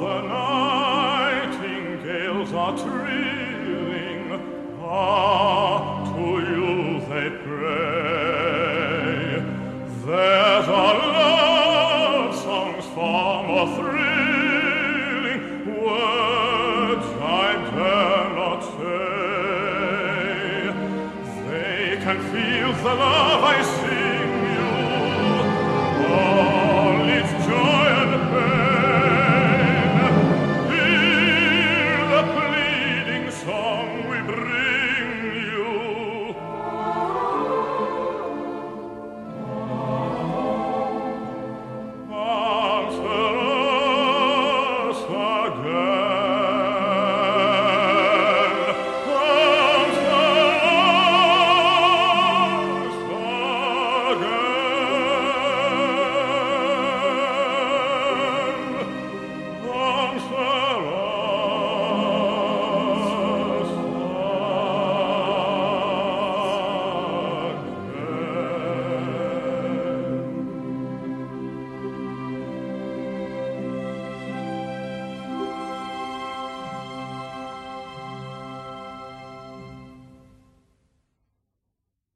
the nightingales are trilling, ah, to you they pray. There's a love song's far more thrilling, words I dare not say. They can feel the love I see